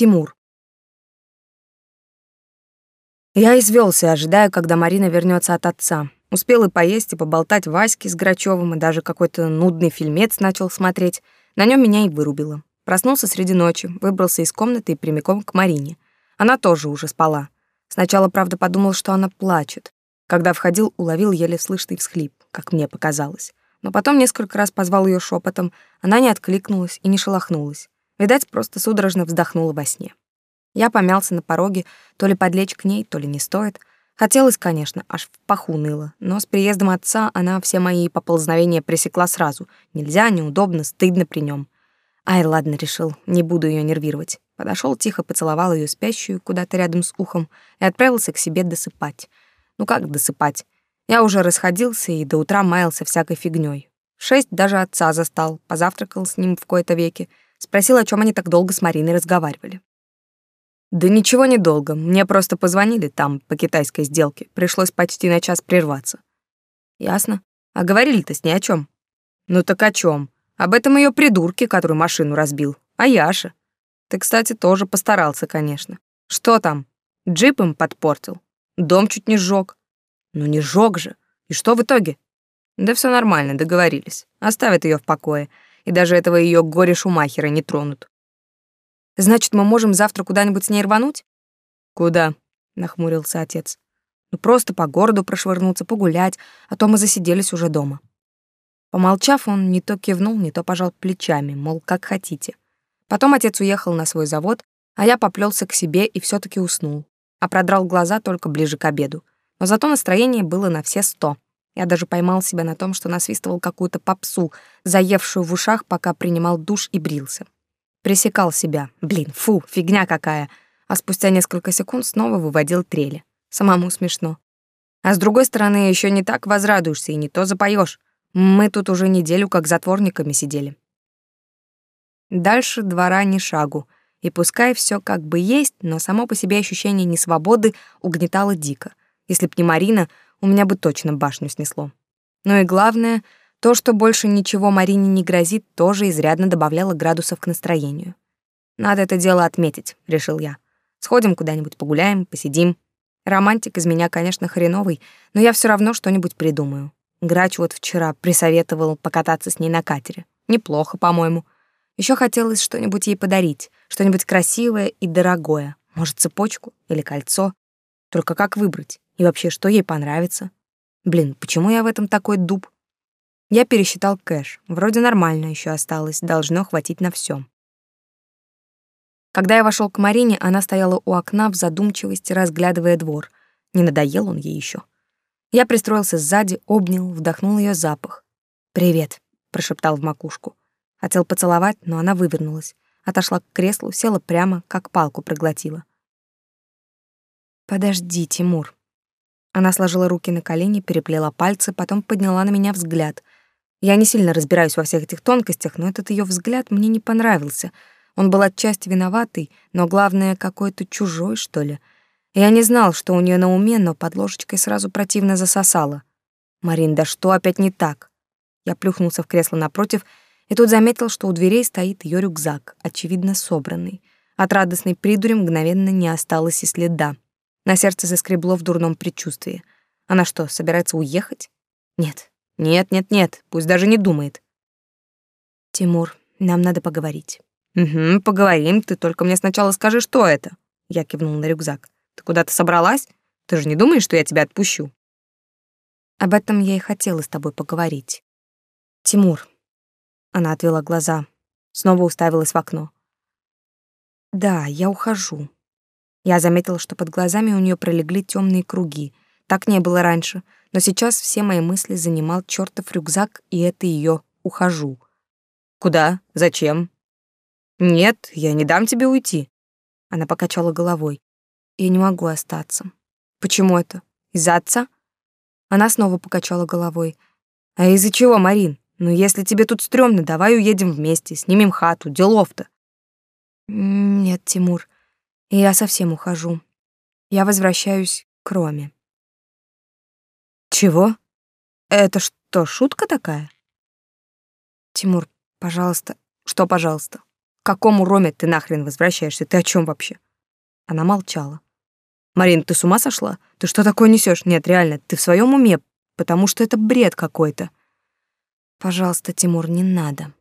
Тимур. Я извелся, ожидая, когда Марина вернется от отца. Успел и поесть, и поболтать Ваське с Грачевым, и даже какой-то нудный фильмец начал смотреть. На нем меня и вырубило. Проснулся среди ночи, выбрался из комнаты и прямиком к Марине. Она тоже уже спала. Сначала, правда, подумал, что она плачет. Когда входил, уловил еле слышный всхлип, как мне показалось. Но потом несколько раз позвал ее шепотом. Она не откликнулась и не шелохнулась. Видать, просто судорожно вздохнула во сне. Я помялся на пороге, то ли подлечь к ней, то ли не стоит. Хотелось, конечно, аж в паху ныло, но с приездом отца она все мои поползновения пресекла сразу. Нельзя, неудобно, стыдно при нем. Ай, ладно, решил, не буду ее нервировать. Подошел тихо, поцеловал ее спящую куда-то рядом с ухом и отправился к себе досыпать. Ну как досыпать? Я уже расходился и до утра маялся всякой фигней. Шесть даже отца застал, позавтракал с ним в кои-то веки, спросил, о чем они так долго с Мариной разговаривали. Да ничего недолго. Мне просто позвонили там по китайской сделке. Пришлось почти на час прерваться. Ясно. А говорили-то с ней о чем? Ну так о чем? Об этом ее придурке, который машину разбил. А Яша. Ты, кстати, тоже постарался, конечно. Что там? Джип им подпортил. Дом чуть не сжег. Ну не сжег же. И что в итоге? Да все нормально, договорились. Оставят ее в покое. И даже этого ее горе-шумахера не тронут. Значит, мы можем завтра куда-нибудь с ней рвануть? Куда? нахмурился отец. Ну просто по городу прошвырнуться, погулять, а то мы засиделись уже дома. Помолчав, он не то кивнул, не то пожал плечами, мол, как хотите. Потом отец уехал на свой завод, а я поплелся к себе и все таки уснул, а продрал глаза только ближе к обеду. Но зато настроение было на все сто. Я даже поймал себя на том, что насвистывал какую-то попсу, заевшую в ушах, пока принимал душ и брился. Пресекал себя. Блин, фу, фигня какая. А спустя несколько секунд снова выводил трели. Самому смешно. А с другой стороны, еще не так возрадуешься и не то запоешь. Мы тут уже неделю как затворниками сидели. Дальше двора ни шагу. И пускай все как бы есть, но само по себе ощущение несвободы угнетало дико. Если б не Марина, у меня бы точно башню снесло. Ну и главное — то, что больше ничего Марине не грозит, тоже изрядно добавляло градусов к настроению. «Надо это дело отметить», — решил я. «Сходим куда-нибудь погуляем, посидим. Романтик из меня, конечно, хреновый, но я все равно что-нибудь придумаю. Грач вот вчера присоветовал покататься с ней на катере. Неплохо, по-моему. Еще хотелось что-нибудь ей подарить, что-нибудь красивое и дорогое. Может, цепочку или кольцо. Только как выбрать? И вообще, что ей понравится? Блин, почему я в этом такой дуб? Я пересчитал кэш. Вроде нормально еще осталось, должно хватить на все. Когда я вошел к Марине, она стояла у окна в задумчивости, разглядывая двор. Не надоел он ей еще. Я пристроился сзади, обнял, вдохнул ее запах. «Привет», — прошептал в макушку. Хотел поцеловать, но она вывернулась. Отошла к креслу, села прямо, как палку проглотила. «Подожди, Тимур». Она сложила руки на колени, переплела пальцы, потом подняла на меня взгляд — я не сильно разбираюсь во всех этих тонкостях, но этот ее взгляд мне не понравился. Он был отчасти виноватый, но главное, какой-то чужой, что ли. Я не знал, что у нее на уме, но под ложечкой сразу противно засосало. «Марин, да что опять не так?» Я плюхнулся в кресло напротив и тут заметил, что у дверей стоит ее рюкзак, очевидно собранный. От радостной придури мгновенно не осталось и следа. На сердце заскребло в дурном предчувствии. Она что, собирается уехать? Нет, нет, нет, нет, пусть даже не думает. Тимур, нам надо поговорить. Угу, поговорим, ты только мне сначала скажи, что это. Я кивнул на рюкзак. Ты куда-то собралась? Ты же не думаешь, что я тебя отпущу? Об этом я и хотела с тобой поговорить. Тимур. Она отвела глаза, снова уставилась в окно. Да, я ухожу. Я заметила, что под глазами у нее пролегли темные круги. Так не было раньше но сейчас все мои мысли занимал чертов рюкзак, и это ее «ухожу». «Куда? Зачем?» «Нет, я не дам тебе уйти». Она покачала головой. «Я не могу остаться». «Почему это? Из-за отца?» Она снова покачала головой. «А из-за чего, Марин? Ну, если тебе тут стрёмно, давай уедем вместе, снимем хату, делов-то». «Нет, Тимур, я совсем ухожу. Я возвращаюсь к Роме». Чего? Это что, шутка такая? Тимур, пожалуйста. Что, пожалуйста? какому Роме ты нахрен возвращаешься? Ты о чем вообще? Она молчала. Марин, ты с ума сошла? Ты что такое несешь? Нет, реально, ты в своем уме, потому что это бред какой-то. Пожалуйста, Тимур, не надо.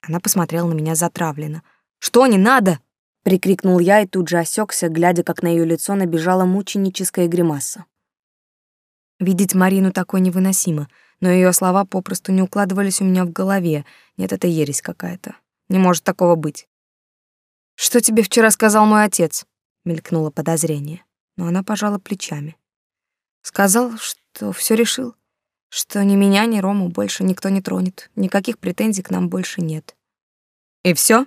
Она посмотрела на меня затравленно. Что не надо? Прикрикнул я и тут же осекся, глядя, как на ее лицо набежала мученическая гримаса. Видеть Марину такой невыносимо, но ее слова попросту не укладывались у меня в голове. Нет, это ересь какая-то. Не может такого быть. Что тебе вчера сказал мой отец? мелькнуло подозрение, но она пожала плечами. Сказал, что все решил, что ни меня, ни Рому больше никто не тронет, никаких претензий к нам больше нет. И все?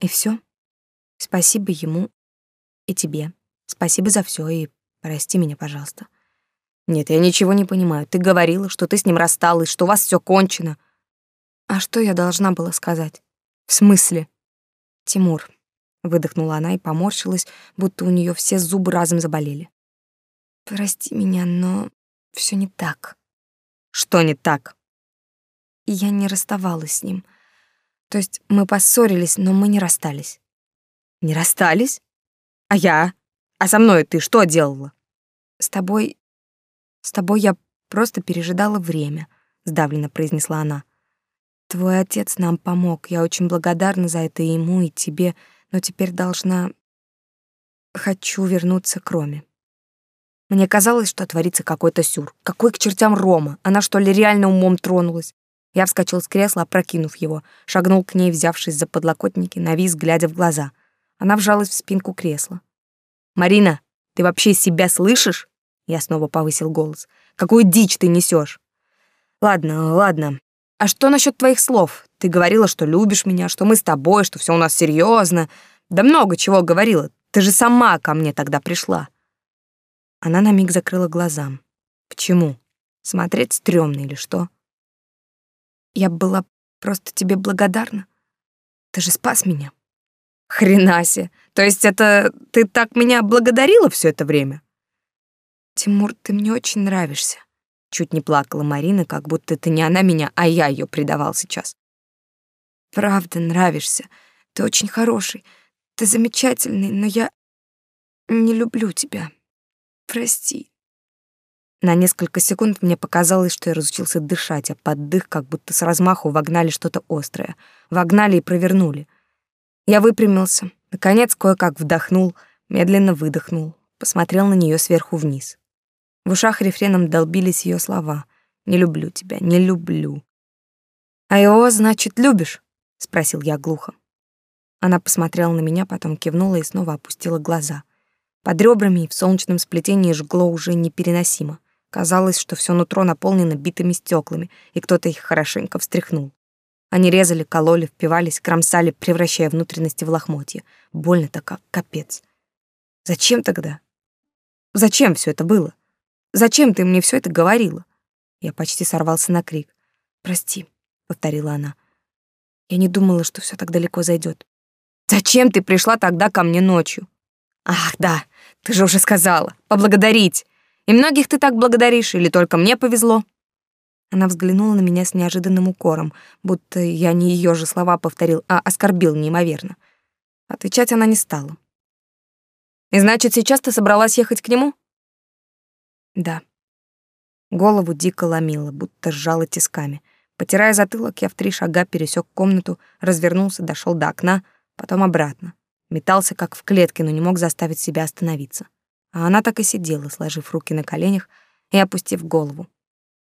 И все. Спасибо ему и тебе. Спасибо за все и прости меня, пожалуйста. Нет, я ничего не понимаю. Ты говорила, что ты с ним рассталась, что у вас все кончено. А что я должна была сказать? В смысле? Тимур, выдохнула она и поморщилась, будто у нее все зубы разом заболели. Прости меня, но все не так. Что не так? Я не расставалась с ним. То есть мы поссорились, но мы не расстались. Не расстались? А я? А со мной ты что делала? С тобой... С тобой я просто пережидала время, сдавленно произнесла она. Твой отец нам помог. Я очень благодарна за это ему, и тебе, но теперь должна... Хочу вернуться к Роме. Мне казалось, что творится какой-то сюр. Какой к чертям Рома? Она что ли реально умом тронулась? Я вскочил с кресла, опрокинув его, шагнул к ней, взявшись за подлокотники, навис, глядя в глаза — она вжалась в спинку кресла. «Марина, ты вообще себя слышишь?» Я снова повысил голос. «Какую дичь ты несешь? «Ладно, ладно. А что насчет твоих слов? Ты говорила, что любишь меня, что мы с тобой, что все у нас серьезно. Да много чего говорила. Ты же сама ко мне тогда пришла». Она на миг закрыла глаза. «Почему? Смотреть стрёмно или что?» «Я была просто тебе благодарна. Ты же спас меня». Хренаси. То есть это ты так меня благодарила все это время? Тимур, ты мне очень нравишься. Чуть не плакала Марина, как будто это не она меня, а я ее предавал сейчас. Правда, нравишься. Ты очень хороший. Ты замечательный, но я не люблю тебя. Прости. На несколько секунд мне показалось, что я разучился дышать, а под дых как будто с размаху вогнали что-то острое. Вогнали и провернули. Я выпрямился, наконец кое-как вдохнул, медленно выдохнул, посмотрел на нее сверху вниз. В ушах рефреном долбились ее слова «Не люблю тебя, не люблю». «А его, значит, любишь?» — спросил я глухо. Она посмотрела на меня, потом кивнула и снова опустила глаза. Под ребрами и в солнечном сплетении жгло уже непереносимо. Казалось, что все нутро наполнено битыми стеклами, и кто-то их хорошенько встряхнул. Они резали, кололи, впивались, кромсали, превращая внутренности в лохмотья. Больно-то как, капец. Зачем тогда? Зачем все это было? Зачем ты мне все это говорила? Я почти сорвался на крик. Прости, повторила она. Я не думала, что все так далеко зайдет. Зачем ты пришла тогда ко мне ночью? Ах, да, ты же уже сказала. Поблагодарить. И многих ты так благодаришь, или только мне повезло? Она взглянула на меня с неожиданным укором, будто я не ее же слова повторил, а оскорбил неимоверно. Отвечать она не стала. «И значит, сейчас ты собралась ехать к нему?» «Да». Голову дико ломило, будто сжала тисками. Потирая затылок, я в три шага пересек комнату, развернулся, дошел до окна, потом обратно. Метался, как в клетке, но не мог заставить себя остановиться. А она так и сидела, сложив руки на коленях и опустив голову.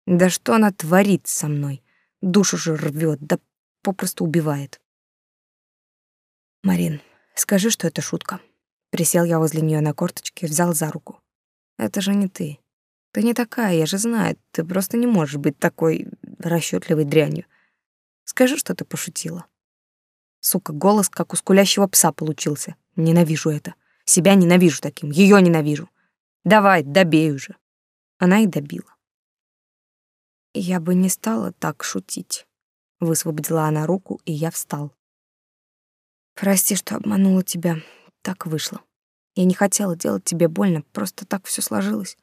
Да что она творит со мной? Душу же рвет, да попросту убивает. Марин, скажи, что это шутка. Присел я возле нее на корточке, взял за руку. Это же не ты. Ты не такая, я же знаю. Ты просто не можешь быть такой расчетливой дрянью. Скажи, что ты пошутила. Сука, голос как у скулящего пса получился. Ненавижу это. Себя ненавижу таким, ее ненавижу. Давай, добей уже. Она и добила. Я бы не стала так шутить. Высвободила она руку, и я встал. Прости, что обманула тебя. Так вышло. Я не хотела делать тебе больно, просто так все сложилось.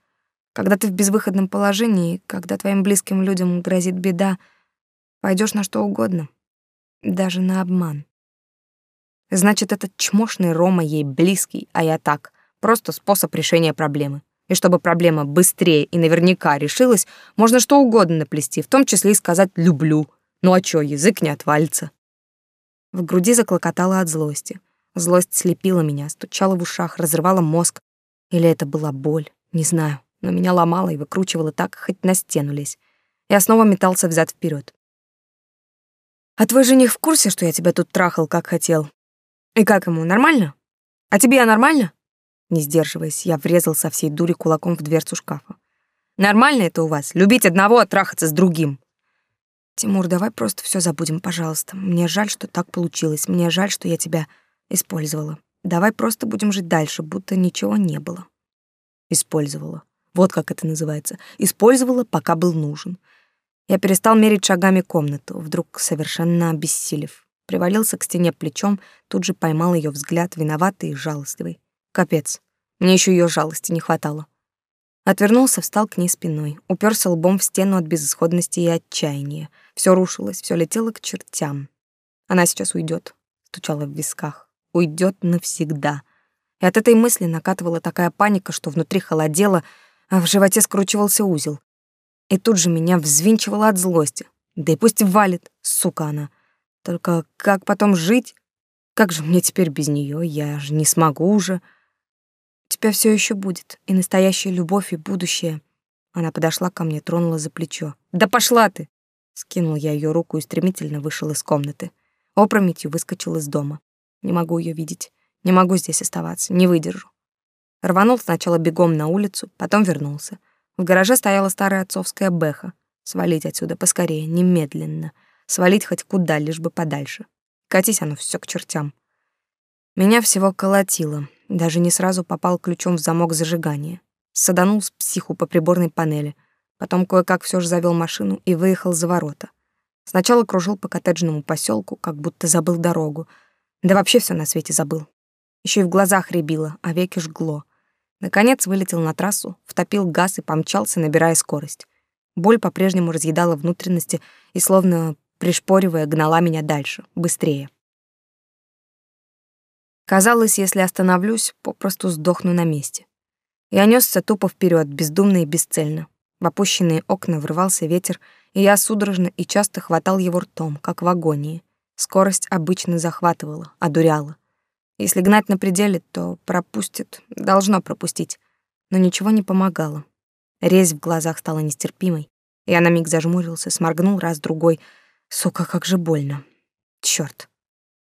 Когда ты в безвыходном положении, когда твоим близким людям грозит беда, пойдешь на что угодно, даже на обман. Значит, этот чмошный Рома ей близкий, а я так. Просто способ решения проблемы. И чтобы проблема быстрее и наверняка решилась, можно что угодно наплести, в том числе и сказать «люблю». Ну а чё, язык не отвалится. В груди заклокотало от злости. Злость слепила меня, стучала в ушах, разрывала мозг. Или это была боль, не знаю, но меня ломало и выкручивало так, хоть на стену лезь. Я снова метался взад вперед. «А твой жених в курсе, что я тебя тут трахал, как хотел? И как ему, нормально? А тебе я нормально?» Не сдерживаясь, я врезал со всей дури кулаком в дверцу шкафа. «Нормально это у вас, любить одного, а трахаться с другим?» «Тимур, давай просто все забудем, пожалуйста. Мне жаль, что так получилось. Мне жаль, что я тебя использовала. Давай просто будем жить дальше, будто ничего не было». Использовала. Вот как это называется. Использовала, пока был нужен. Я перестал мерить шагами комнату, вдруг совершенно обессилев. Привалился к стене плечом, тут же поймал ее взгляд, виноватый и жалостливый. Капец, мне еще ее жалости не хватало. Отвернулся, встал к ней спиной, уперся лбом в стену от безысходности и отчаяния. Все рушилось, все летело к чертям. Она сейчас уйдет, стучала в висках. Уйдет навсегда. И от этой мысли накатывала такая паника, что внутри холодело, а в животе скручивался узел. И тут же меня взвинчивало от злости. Да и пусть валит, сука она. Только как потом жить? Как же мне теперь без нее? Я же не смогу уже. Тебя все еще будет. И настоящая любовь, и будущее. Она подошла ко мне, тронула за плечо. «Да пошла ты!» Скинул я ее руку и стремительно вышел из комнаты. Опрометью выскочил из дома. Не могу ее видеть. Не могу здесь оставаться. Не выдержу. Рванул сначала бегом на улицу, потом вернулся. В гараже стояла старая отцовская бэха. Свалить отсюда поскорее, немедленно. Свалить хоть куда, лишь бы подальше. Катись оно все к чертям. Меня всего колотило. Даже не сразу попал ключом в замок зажигания. Саданул с психу по приборной панели. Потом кое-как все же завел машину и выехал за ворота. Сначала кружил по коттеджному поселку, как будто забыл дорогу. Да вообще все на свете забыл. Еще и в глазах рябило, а веки жгло. Наконец вылетел на трассу, втопил газ и помчался, набирая скорость. Боль по-прежнему разъедала внутренности и, словно пришпоривая, гнала меня дальше, быстрее. Казалось, если остановлюсь, попросту сдохну на месте. Я нёсся тупо вперед, бездумно и бесцельно. В опущенные окна врывался ветер, и я судорожно и часто хватал его ртом, как в агонии. Скорость обычно захватывала, одуряла. Если гнать на пределе, то пропустит, должно пропустить. Но ничего не помогало. Резь в глазах стала нестерпимой. Я на миг зажмурился, сморгнул раз-другой. Сука, как же больно. Чёрт.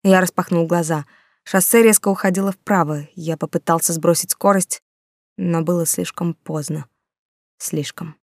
Я распахнул глаза. Шоссе резко уходило вправо. Я попытался сбросить скорость, но было слишком поздно. Слишком.